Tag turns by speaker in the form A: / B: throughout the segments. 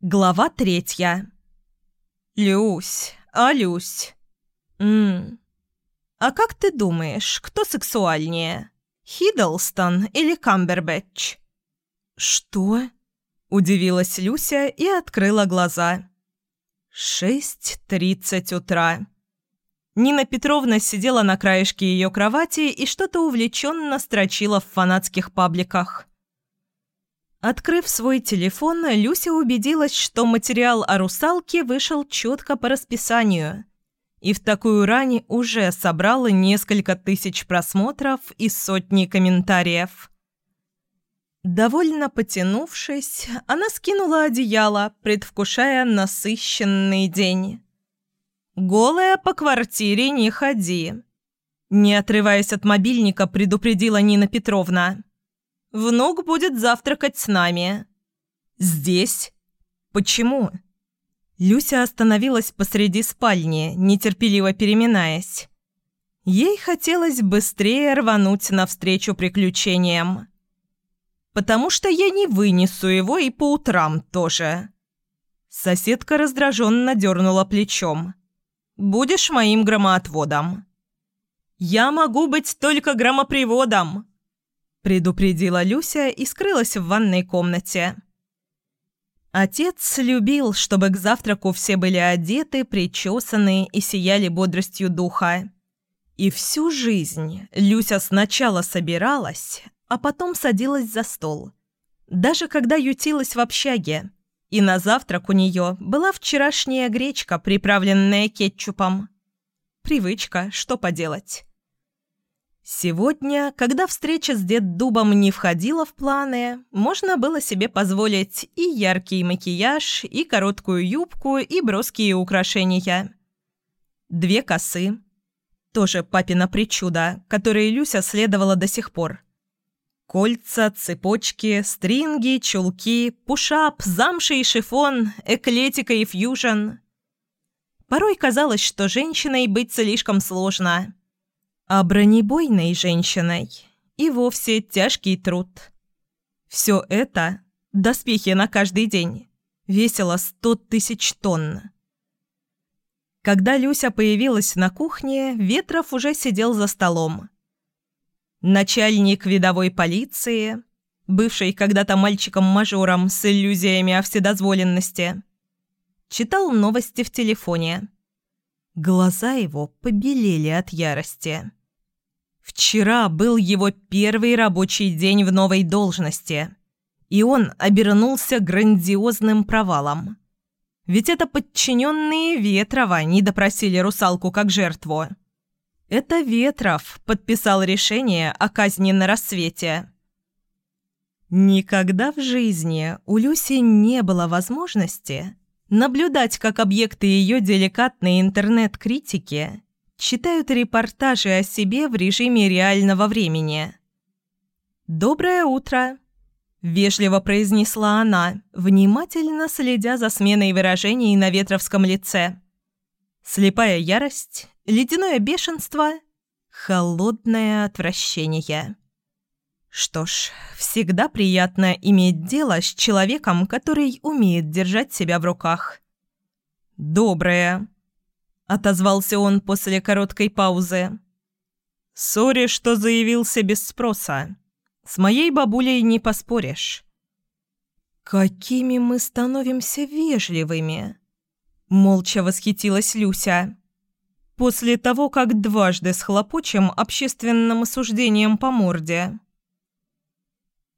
A: Глава третья. «Люсь, а Люсь?» «Ммм. А как ты думаешь, кто сексуальнее? Хиддлстон или Камбербэтч?» «Что?» – удивилась Люся и открыла глаза. «Шесть тридцать утра». Нина Петровна сидела на краешке ее кровати и что-то увлеченно строчила в фанатских пабликах. Открыв свой телефон, Люся убедилась, что материал о русалке вышел четко по расписанию. И в такую рань уже собрала несколько тысяч просмотров и сотни комментариев. Довольно потянувшись, она скинула одеяло, предвкушая насыщенный день. «Голая по квартире не ходи», – не отрываясь от мобильника, предупредила Нина Петровна. Внук будет завтракать с нами». «Здесь? Почему?» Люся остановилась посреди спальни, нетерпеливо переминаясь. Ей хотелось быстрее рвануть навстречу приключениям. «Потому что я не вынесу его и по утрам тоже». Соседка раздраженно дернула плечом. «Будешь моим громоотводом». «Я могу быть только громоприводом», предупредила Люся и скрылась в ванной комнате. Отец любил, чтобы к завтраку все были одеты, причесаны и сияли бодростью духа. И всю жизнь Люся сначала собиралась, а потом садилась за стол. Даже когда ютилась в общаге. И на завтрак у нее была вчерашняя гречка, приправленная кетчупом. Привычка, что поделать. Сегодня, когда встреча с деддубом не входила в планы, можно было себе позволить и яркий макияж, и короткую юбку, и броские украшения. Две косы. Тоже папина причуда, которые Люся следовала до сих пор. Кольца, цепочки, стринги, чулки, пушап, замши и шифон, эклетика и фьюжн. Порой казалось, что женщиной быть слишком сложно – а бронебойной женщиной и вовсе тяжкий труд. Все это – доспехи на каждый день – весило сто тысяч тонн. Когда Люся появилась на кухне, Ветров уже сидел за столом. Начальник видовой полиции, бывший когда-то мальчиком-мажором с иллюзиями о вседозволенности, читал новости в телефоне. Глаза его побелели от ярости. Вчера был его первый рабочий день в новой должности, и он обернулся грандиозным провалом. Ведь это подчиненные Ветрова не допросили русалку как жертву. Это Ветров подписал решение о казни на рассвете. Никогда в жизни у Люси не было возможности наблюдать, как объекты ее деликатной интернет-критики читают репортажи о себе в режиме реального времени. «Доброе утро!» – вежливо произнесла она, внимательно следя за сменой выражений на ветровском лице. Слепая ярость, ледяное бешенство, холодное отвращение. Что ж, всегда приятно иметь дело с человеком, который умеет держать себя в руках. «Доброе!» Отозвался он после короткой паузы. «Сори, что заявился без спроса. С моей бабулей не поспоришь». «Какими мы становимся вежливыми!» Молча восхитилась Люся. «После того, как дважды схлопочем общественным осуждением по морде».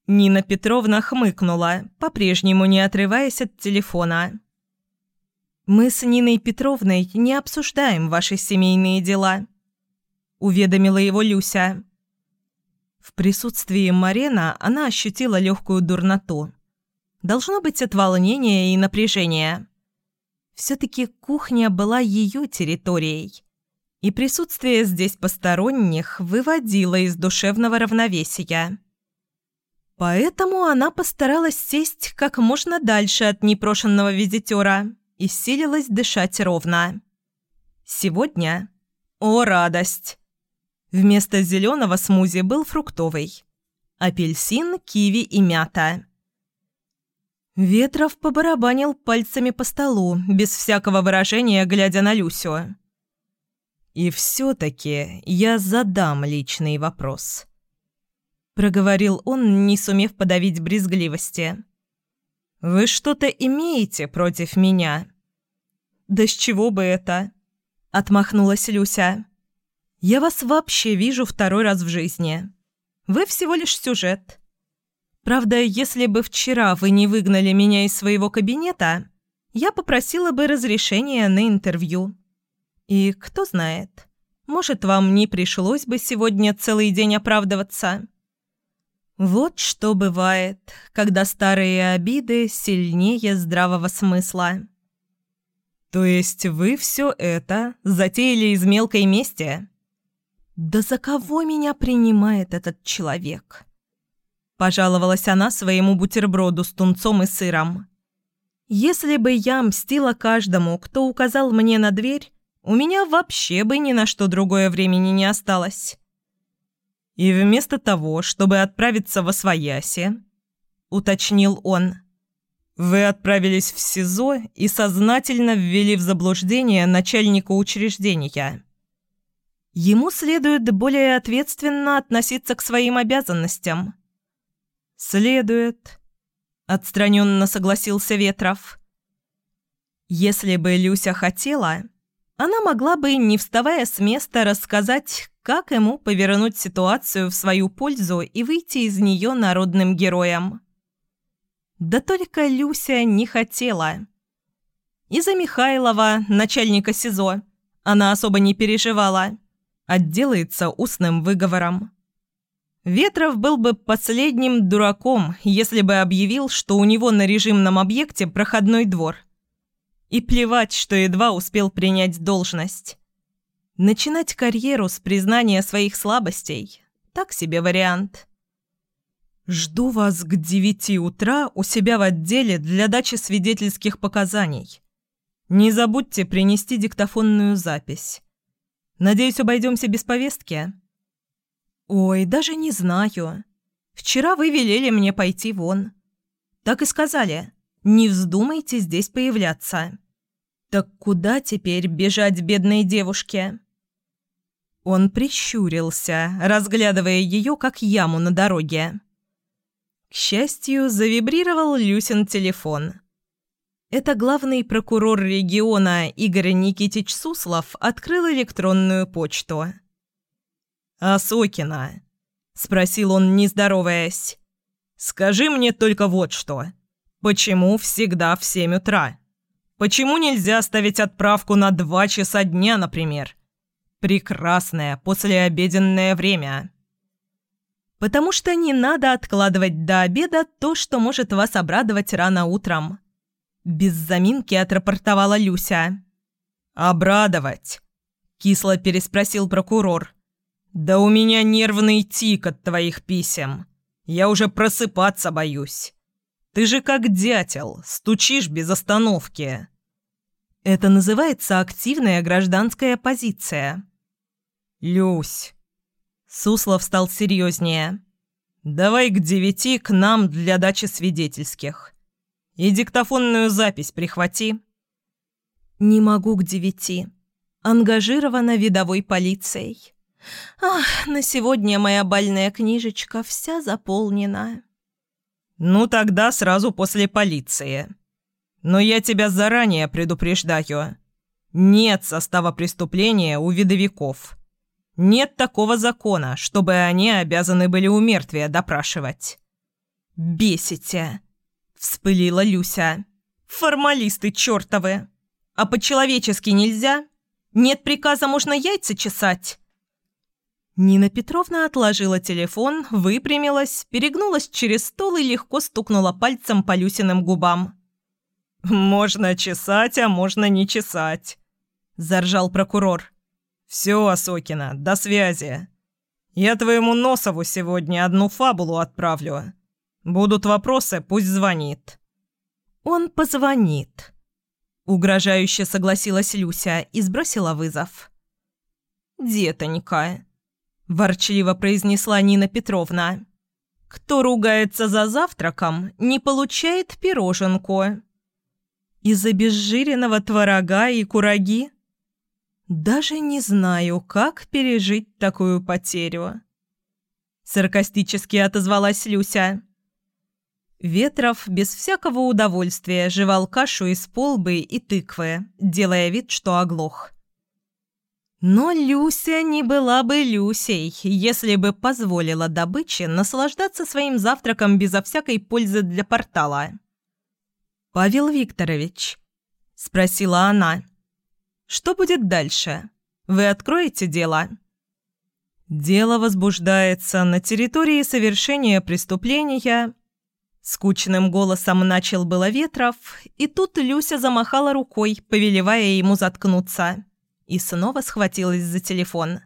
A: Нина Петровна хмыкнула, по-прежнему не отрываясь от телефона. «Мы с Ниной Петровной не обсуждаем ваши семейные дела», – уведомила его Люся. В присутствии Марена она ощутила легкую дурноту. Должно быть от волнения и напряжения. Все-таки кухня была ее территорией, и присутствие здесь посторонних выводило из душевного равновесия. Поэтому она постаралась сесть как можно дальше от непрошенного визитера и силилась дышать ровно. Сегодня... О, радость! Вместо зеленого смузи был фруктовый. Апельсин, киви и мята. Ветров побарабанил пальцами по столу, без всякого выражения, глядя на Люсю. «И все-таки я задам личный вопрос», — проговорил он, не сумев подавить брезгливости. «Вы что-то имеете против меня?» «Да с чего бы это?» — отмахнулась Люся. «Я вас вообще вижу второй раз в жизни. Вы всего лишь сюжет. Правда, если бы вчера вы не выгнали меня из своего кабинета, я попросила бы разрешения на интервью. И кто знает, может, вам не пришлось бы сегодня целый день оправдываться. Вот что бывает, когда старые обиды сильнее здравого смысла. То есть вы все это затеяли из мелкой мести? Да за кого меня принимает этот человек? Пожаловалась она своему бутерброду с тунцом и сыром. «Если бы я мстила каждому, кто указал мне на дверь, у меня вообще бы ни на что другое времени не осталось». «И вместо того, чтобы отправиться во Свояси», — уточнил он, — «вы отправились в СИЗО и сознательно ввели в заблуждение начальника учреждения». Ему следует более ответственно относиться к своим обязанностям. «Следует», — отстраненно согласился Ветров. Если бы Люся хотела, она могла бы, не вставая с места, рассказать, как ему повернуть ситуацию в свою пользу и выйти из нее народным героем. Да только Люся не хотела. Из-за Михайлова, начальника СИЗО, она особо не переживала. Отделается устным выговором. Ветров был бы последним дураком, если бы объявил, что у него на режимном объекте проходной двор. И плевать, что едва успел принять должность. Начинать карьеру с признания своих слабостей – так себе вариант. «Жду вас к девяти утра у себя в отделе для дачи свидетельских показаний. Не забудьте принести диктофонную запись. Надеюсь, обойдемся без повестки?» «Ой, даже не знаю. Вчера вы велели мне пойти вон. Так и сказали. Не вздумайте здесь появляться. Так куда теперь бежать бедной девушке?» Он прищурился, разглядывая ее как яму на дороге. К счастью, завибрировал Люсин телефон. Это главный прокурор региона Игорь Никитич Суслов открыл электронную почту. «Осокина», — спросил он, не здороваясь. «Скажи мне только вот что. Почему всегда в семь утра? Почему нельзя оставить отправку на два часа дня, например? Прекрасное послеобеденное время». «Потому что не надо откладывать до обеда то, что может вас обрадовать рано утром», — без заминки отрапортовала Люся. «Обрадовать?» — кисло переспросил прокурор. «Да у меня нервный тик от твоих писем. Я уже просыпаться боюсь. Ты же как дятел, стучишь без остановки». Это называется активная гражданская позиция. «Люсь». Суслов стал серьезнее. «Давай к девяти к нам для дачи свидетельских. И диктофонную запись прихвати». «Не могу к девяти. Ангажирована видовой полицией». Ах, на сегодня моя бальная книжечка вся заполнена. Ну тогда сразу после полиции. Но я тебя заранее предупреждаю. Нет состава преступления у видовиков. Нет такого закона, чтобы они обязаны были у мертвия допрашивать. «Бесите!» – вспылила Люся. «Формалисты чертовы! А по-человечески нельзя? Нет приказа, можно яйца чесать?» Нина Петровна отложила телефон, выпрямилась, перегнулась через стол и легко стукнула пальцем по Люсиным губам. «Можно чесать, а можно не чесать», – заржал прокурор. «Все, Осокина, до связи. Я твоему Носову сегодня одну фабулу отправлю. Будут вопросы, пусть звонит». «Он позвонит», – угрожающе согласилась Люся и сбросила вызов. «Детонька», ворчливо произнесла Нина Петровна. Кто ругается за завтраком, не получает пироженку. Из обезжиренного творога и кураги? Даже не знаю, как пережить такую потерю. Саркастически отозвалась Люся. Ветров без всякого удовольствия жевал кашу из полбы и тыквы, делая вид, что оглох. Но Люся не была бы Люсей, если бы позволила добыче наслаждаться своим завтраком безо всякой пользы для портала. «Павел Викторович», — спросила она, — «что будет дальше? Вы откроете дело?» «Дело возбуждается на территории совершения преступления», — скучным голосом начал было Ветров, и тут Люся замахала рукой, повелевая ему заткнуться и снова схватилась за телефон.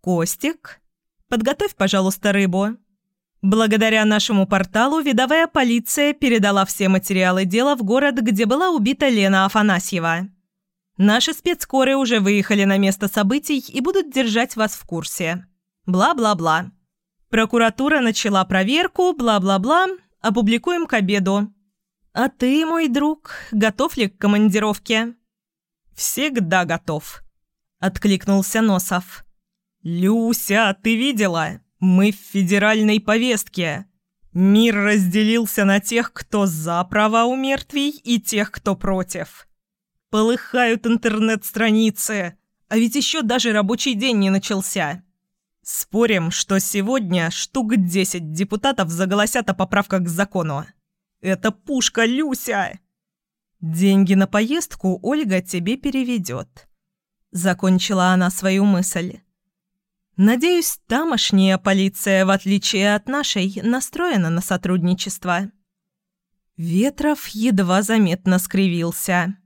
A: «Костик, подготовь, пожалуйста, рыбу». Благодаря нашему порталу видовая полиция передала все материалы дела в город, где была убита Лена Афанасьева. Наши спецкоры уже выехали на место событий и будут держать вас в курсе. Бла-бла-бла. Прокуратура начала проверку, бла-бла-бла, опубликуем к обеду. А ты, мой друг, готов ли к командировке? «Всегда готов», — откликнулся Носов. «Люся, ты видела? Мы в федеральной повестке. Мир разделился на тех, кто за права у мертвей, и тех, кто против. Полыхают интернет-страницы, а ведь еще даже рабочий день не начался. Спорим, что сегодня штук десять депутатов заголосят о поправках к закону. Это пушка, Люся!» «Деньги на поездку Ольга тебе переведет», — закончила она свою мысль. «Надеюсь, тамошняя полиция, в отличие от нашей, настроена на сотрудничество». Ветров едва заметно скривился.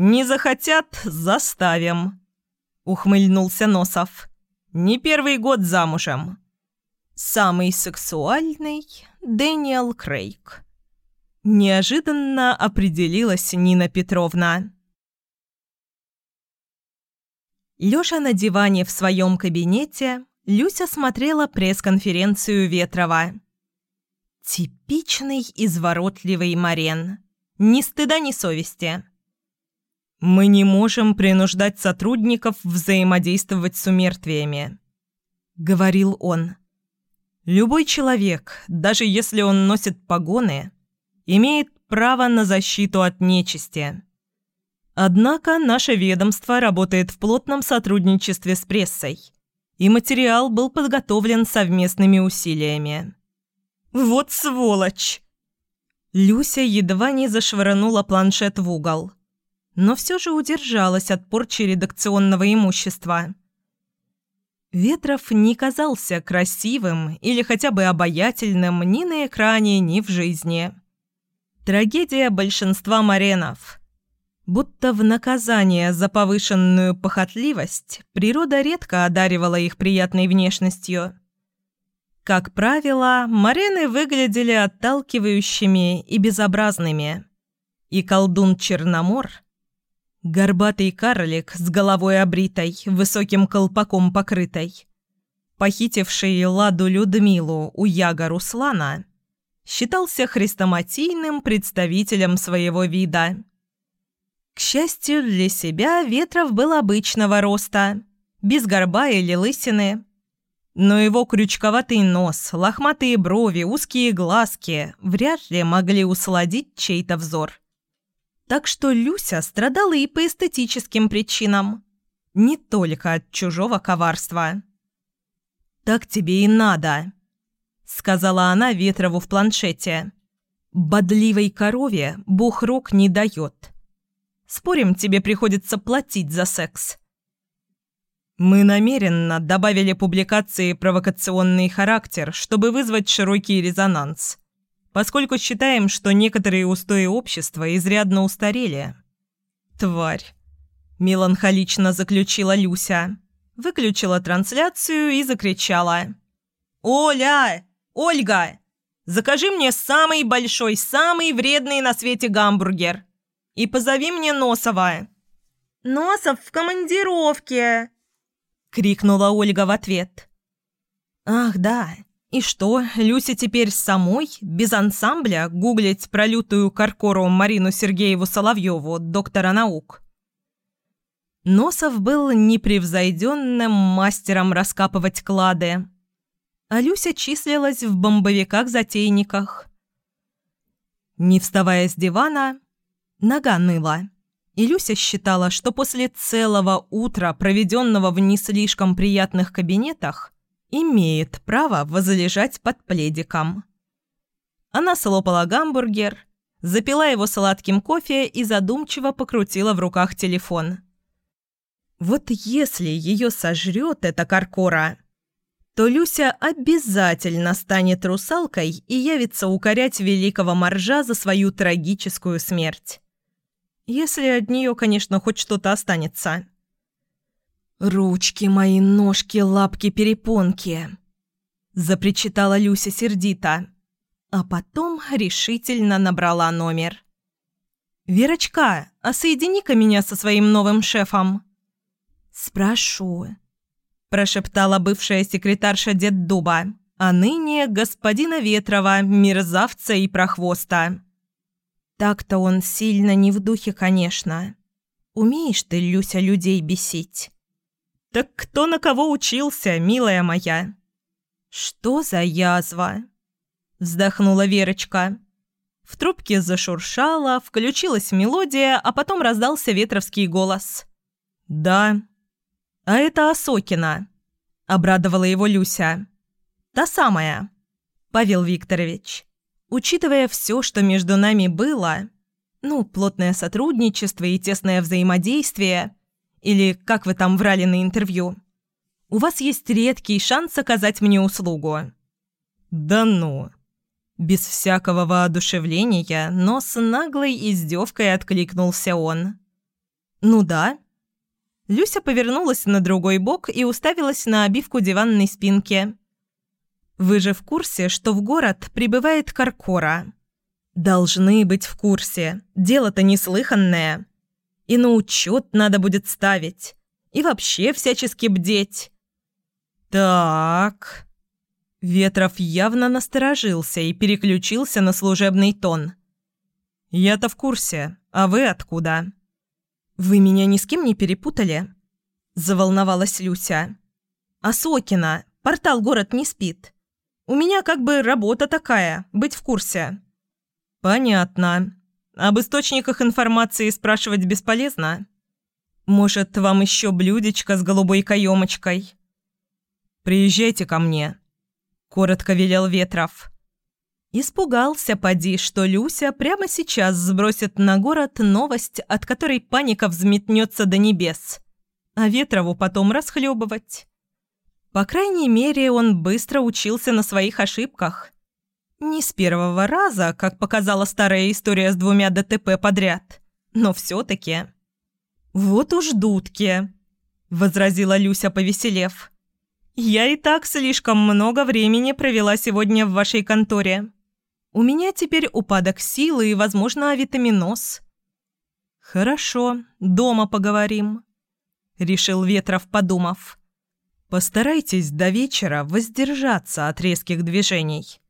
A: «Не захотят – заставим», – ухмыльнулся Носов. «Не первый год замужем». «Самый сексуальный – Дэниел Крейг». Неожиданно определилась Нина Петровна. Лёша на диване в своем кабинете, Люся смотрела пресс-конференцию Ветрова. Типичный изворотливый Марен. Ни стыда, ни совести. «Мы не можем принуждать сотрудников взаимодействовать с умертвиями», — говорил он. «Любой человек, даже если он носит погоны, имеет право на защиту от нечисти. Однако наше ведомство работает в плотном сотрудничестве с прессой, и материал был подготовлен совместными усилиями. «Вот сволочь!» Люся едва не зашвырнула планшет в угол, но все же удержалась от порчи редакционного имущества. Ветров не казался красивым или хотя бы обаятельным ни на экране, ни в жизни. Трагедия большинства маренов. Будто в наказание за повышенную похотливость природа редко одаривала их приятной внешностью. Как правило, марены выглядели отталкивающими и безобразными. И колдун Черномор – горбатый карлик с головой обритой, высоким колпаком покрытой, похитивший Ладу Людмилу у Яга Руслана, считался хрестоматийным представителем своего вида. К счастью для себя, Ветров был обычного роста, без горба или лысины. Но его крючковатый нос, лохматые брови, узкие глазки вряд ли могли усладить чей-то взор. Так что Люся страдала и по эстетическим причинам, не только от чужого коварства. «Так тебе и надо», сказала она Ветрову в планшете. «Бодливой корове бог рог не дает. Спорим, тебе приходится платить за секс». Мы намеренно добавили публикации провокационный характер, чтобы вызвать широкий резонанс, поскольку считаем, что некоторые устои общества изрядно устарели. «Тварь!» – меланхолично заключила Люся. Выключила трансляцию и закричала. «Оля! «Ольга, закажи мне самый большой, самый вредный на свете гамбургер. И позови мне Носова». «Носов в командировке!» — крикнула Ольга в ответ. «Ах, да, И что, Люся теперь самой, без ансамбля, гуглить про лютую каркору Марину Сергееву Соловьеву, доктора наук? Носов был непревзойденным мастером раскапывать клады. А Люся числилась в бомбовиках-затейниках. Не вставая с дивана, нога ныла. И Люся считала, что после целого утра, проведенного в не слишком приятных кабинетах, имеет право возлежать под пледиком. Она слопала гамбургер, запила его сладким кофе и задумчиво покрутила в руках телефон. Вот если ее сожрет эта каркора, то Люся обязательно станет русалкой и явится укорять великого моржа за свою трагическую смерть. Если от нее, конечно, хоть что-то останется. «Ручки мои, ножки, лапки, перепонки!» Запричитала Люся сердито. А потом решительно набрала номер. «Верочка, а соедини-ка меня со своим новым шефом!» «Спрошу», – прошептала бывшая секретарша Дуба, а ныне господина Ветрова, мерзавца и прохвоста. Так-то он сильно не в духе, конечно. Умеешь ты, Люся, людей бесить. «Так кто на кого учился, милая моя?» «Что за язва?» Вздохнула Верочка. В трубке зашуршала, включилась мелодия, а потом раздался ветровский голос. «Да». «А это Осокина», — обрадовала его Люся. «Та самая, Павел Викторович. Учитывая все, что между нами было, ну, плотное сотрудничество и тесное взаимодействие, или как вы там врали на интервью? У вас есть редкий шанс оказать мне услугу». «Да ну!» Без всякого воодушевления, но с наглой издевкой откликнулся он. «Ну да». Люся повернулась на другой бок и уставилась на обивку диванной спинки. «Вы же в курсе, что в город прибывает Каркора?» «Должны быть в курсе. Дело-то неслыханное и на учет надо будет ставить, и вообще всячески бдеть. Так. Ветров явно насторожился и переключился на служебный тон. «Я-то в курсе, а вы откуда?» «Вы меня ни с кем не перепутали?» Заволновалась Люся. «Осокина, портал «Город не спит». У меня как бы работа такая, быть в курсе». «Понятно. Об источниках информации спрашивать бесполезно. Может, вам еще блюдечко с голубой каемочкой? «Приезжайте ко мне», — коротко велел Ветров. Испугался, поди, что Люся прямо сейчас сбросит на город новость, от которой паника взметнется до небес, а Ветрову потом расхлебывать. По крайней мере, он быстро учился на своих ошибках — не с первого раза, как показала старая история с двумя ДТП подряд, но все-таки. «Вот уж дудки», — возразила Люся, повеселев. «Я и так слишком много времени провела сегодня в вашей конторе. У меня теперь упадок силы и, возможно, авитаминоз». «Хорошо, дома поговорим», — решил Ветров, подумав. «Постарайтесь до вечера воздержаться от резких движений».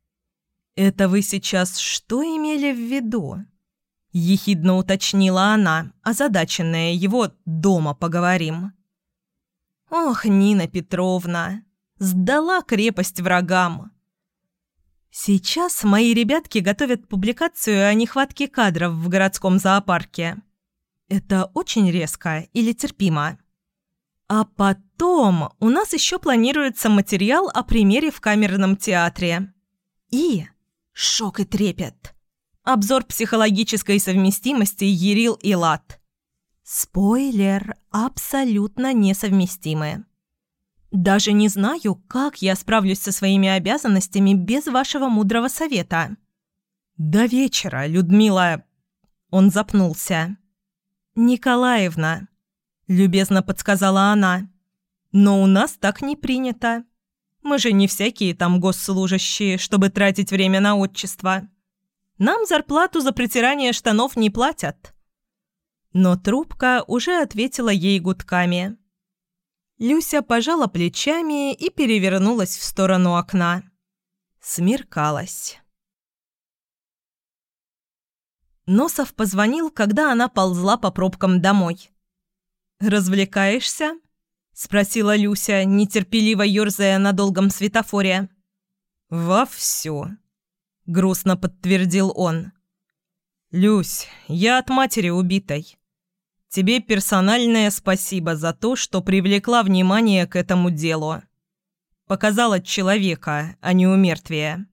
A: «Это вы сейчас что имели в виду?» Ехидно уточнила она, озадаченная его «дома поговорим». «Ох, Нина Петровна, сдала крепость врагам!» Сейчас мои ребятки готовят публикацию о нехватке кадров в городском зоопарке. Это очень резко или терпимо? А потом у нас еще планируется материал о примере в камерном театре. И Шок и трепет. Обзор психологической совместимости Ерил и Лад. Спойлер, абсолютно несовместимы. Даже не знаю, как я справлюсь со своими обязанностями без вашего мудрого совета. До вечера, Людмила... Он запнулся. «Николаевна», — любезно подсказала она. «Но у нас так не принято. Мы же не всякие там госслужащие, чтобы тратить время на отчество. Нам зарплату за притирание штанов не платят». Но трубка уже ответила ей гудками. Люся пожала плечами и перевернулась в сторону окна. Смеркалось. Носов позвонил, когда она ползла по пробкам домой. «Развлекаешься?» – спросила Люся, нетерпеливо ерзая на долгом светофоре. «Вовсю», – грустно подтвердил он. «Люсь, я от матери убитой. Тебе персональное спасибо за то, что привлекла внимание к этому делу. Показала человека, а не умертвие.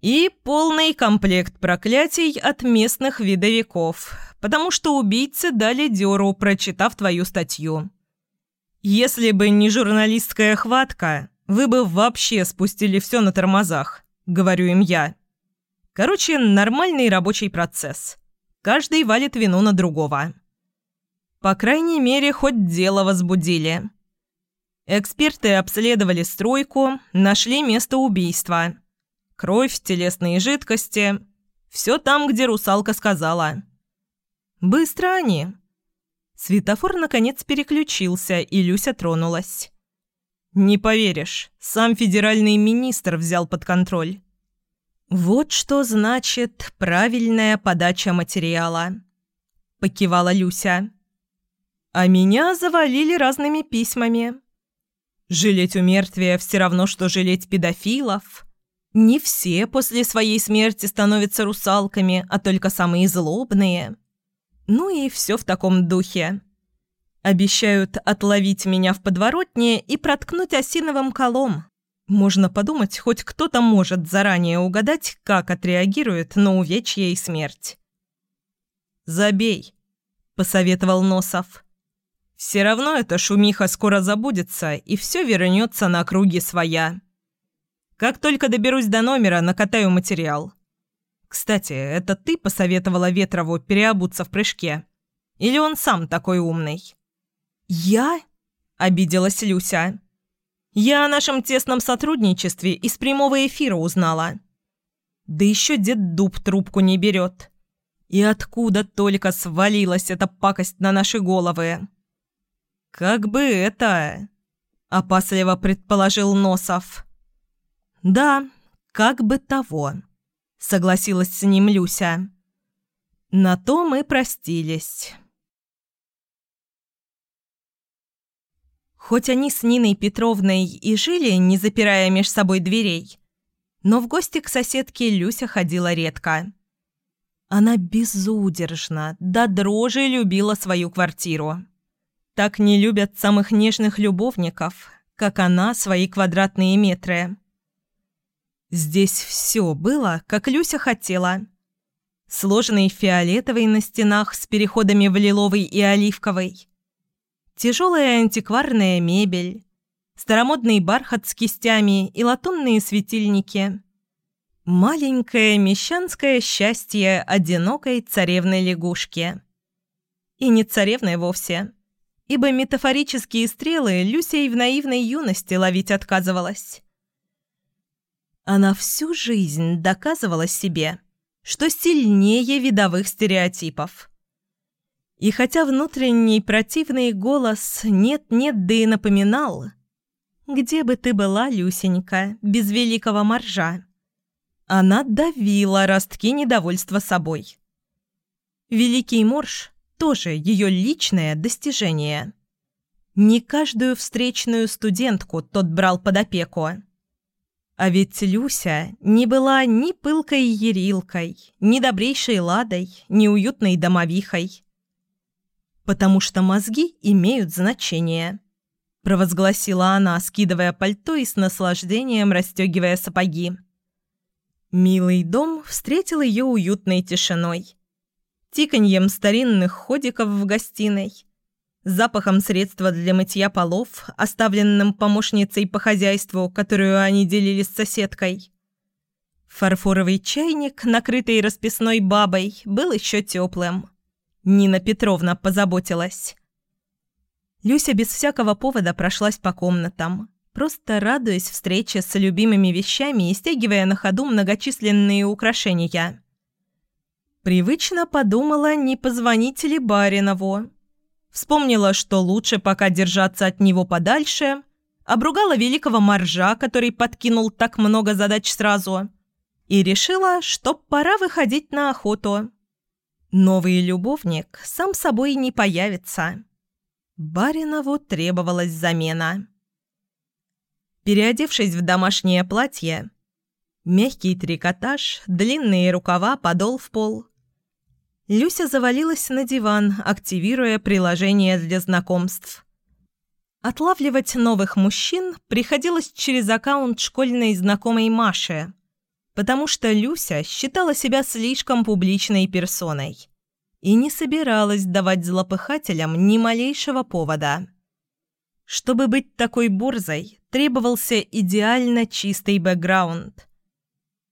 A: И полный комплект проклятий от местных видовиков, потому что убийцы дали дёру, прочитав твою статью. Если бы не журналистская хватка, вы бы вообще спустили все на тормозах, говорю им я. Короче, нормальный рабочий процесс. Каждый валит вину на другого. По крайней мере, хоть дело возбудили. Эксперты обследовали стройку, нашли место убийства – Кровь, телесные жидкости. Все там, где русалка сказала. Быстро они. Светофор наконец переключился, и Люся тронулась. «Не поверишь, сам федеральный министр взял под контроль». «Вот что значит правильная подача материала», – покивала Люся. «А меня завалили разными письмами. Жалеть у мертвия все равно, что жалеть педофилов. Не все после своей смерти становятся русалками, а только самые злобные. Ну и все в таком духе. Обещают отловить меня в подворотне и проткнуть осиновым колом. Можно подумать, хоть кто-то может заранее угадать, как отреагирует на увечье и смерть. «Забей», – посоветовал Носов. «Все равно эта шумиха скоро забудется, и все вернется на круги своя». Как только доберусь до номера, накатаю материал. Кстати, это ты посоветовала Ветрову переобуться в прыжке? Или он сам такой умный?» «Я?» – обиделась Люся. «Я о нашем тесном сотрудничестве из прямого эфира узнала. Да еще дед Дуб трубку не берет. И откуда только свалилась эта пакость на наши головы?» «Как бы это...» – опасливо предположил Носов. «Да, как бы того», — согласилась с ним Люся. На то мы простились. Хоть они с Ниной Петровной и жили, не запирая меж собой дверей, но в гости к соседке Люся ходила редко. Она безудержно, до дрожи любила свою квартиру. Так не любят самых нежных любовников, как она свои квадратные метры. Здесь все было, как Люся хотела. Сложенный фиолетовый на стенах с переходами в лиловый и оливковый. Тяжелая антикварная мебель. Старомодный бархат с кистями и латунные светильники. Маленькое мещанское счастье одинокой царевны-лягушки. И не царевны вовсе, ибо метафорические стрелы Люся в наивной юности ловить отказывалась. Она всю жизнь доказывала себе, что сильнее видовых стереотипов. И хотя внутренний противный голос «нет-нет» да и напоминал «Где бы ты была, Люсенька, без великого моржа?» Она давила ростки недовольства собой. Великий морж – тоже ее личное достижение. Не каждую встречную студентку тот брал под опеку. А ведь Люся не была ни пылкой ерилкой, ни добрейшей ладой, ни уютной домовихой. «Потому что мозги имеют значение», – провозгласила она, скидывая пальто и с наслаждением расстегивая сапоги. Милый дом встретил ее уютной тишиной, тиканьем старинных ходиков в гостиной – запахом средства для мытья полов, оставленным помощницей по хозяйству, которую они делили с соседкой. Фарфоровый чайник, накрытый расписной бабой, был еще теплым. Нина Петровна позаботилась. Люся без всякого повода прошлась по комнатам, просто радуясь встрече с любимыми вещами и стягивая на ходу многочисленные украшения. Привычно подумала, не позвонить ли Баринову, Вспомнила, что лучше пока держаться от него подальше, обругала великого моржа, который подкинул так много задач сразу, и решила, что пора выходить на охоту. Новый любовник сам собой не появится. Баринову требовалась замена. Переодевшись в домашнее платье, мягкий трикотаж, длинные рукава, подол в пол, Люся завалилась на диван, активируя приложение для знакомств. Отлавливать новых мужчин приходилось через аккаунт школьной знакомой Маши, потому что Люся считала себя слишком публичной персоной и не собиралась давать злопыхателям ни малейшего повода. Чтобы быть такой борзой, требовался идеально чистый бэкграунд.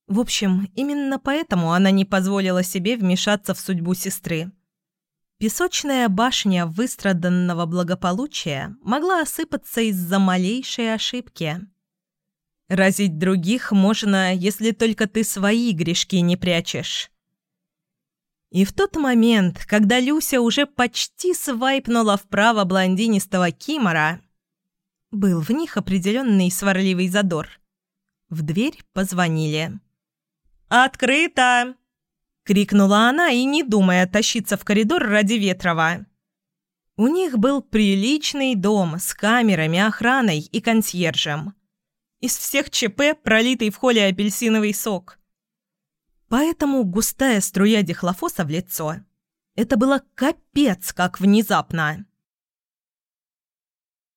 A: В общем, именно поэтому она не позволила себе вмешаться в судьбу сестры. Песочная башня выстраданного благополучия могла осыпаться из-за малейшей ошибки. Разить других можно, если только ты свои грешки не прячешь. И в тот момент, когда Люся уже почти свайпнула вправо блондинистого Кимора, был в них определенный сварливый задор. В дверь позвонили. «Открыто!» — крикнула она и, не думая тащиться в коридор ради Ветрова. У них был приличный дом с камерами, охраной и консьержем. Из всех ЧП пролитый в холле апельсиновый сок. Поэтому густая струя дихлофоса в лицо. Это было капец как внезапно.